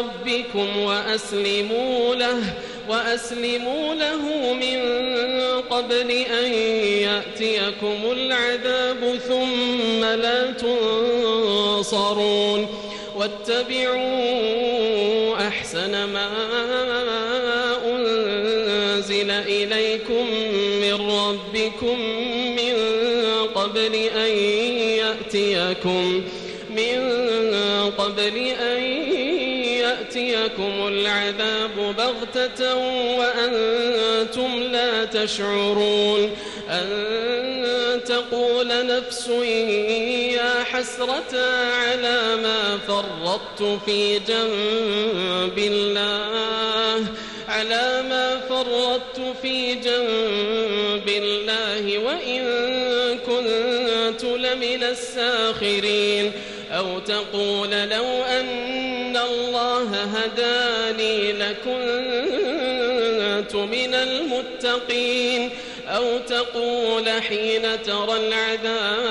ربكم وأسلموا له وأسلموا له من قبل أن يأتيكم العذاب ثم لا تنصرون. واتبعوا أحسن ما أنزل إليكم من ربكم من قبل أن يأتيكم من قبل أن يأتيكم العذاب بغتة وأنتم لا تشعرون أن تقول نفس يا حسرة على ما فرطت في جنب الله على ما فرطت في جنب الله وإن كنت لمن الساخرين. أو تقول لو أن الله هداني لكنت من المتقين. أو تقول حين ترى العذاب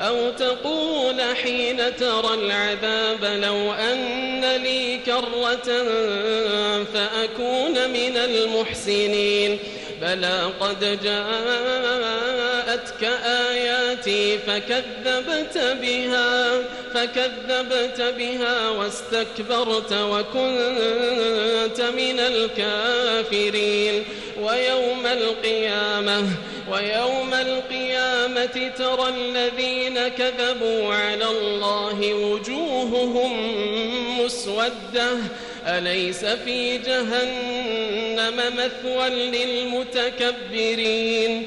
أو تقول حين ترى العذاب لو أن لي كرة فأكون من المحسنين. بلى قد جاءتك آياتي فكذبت بها فكذبت بها واستكبرت وكنت من الكافرين. ويوم القيامة ويوم القيامة ترى الذين كذبوا على الله وجوههم مسودة. أليس في جهنم مثوى للمتكبرين؟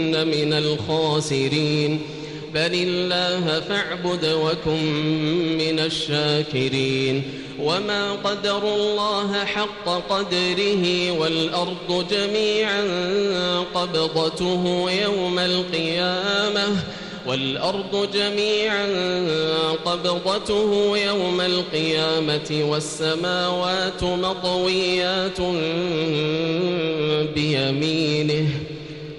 من الخاسرين. بل الله فاعبد وكن من الشاكرين. وما قدر الله حق قدره والأرض جميعا قبضته يوم القيامة. والأرض جميعا قبضته يوم القيامة. والسماوات مطويات بيمينه.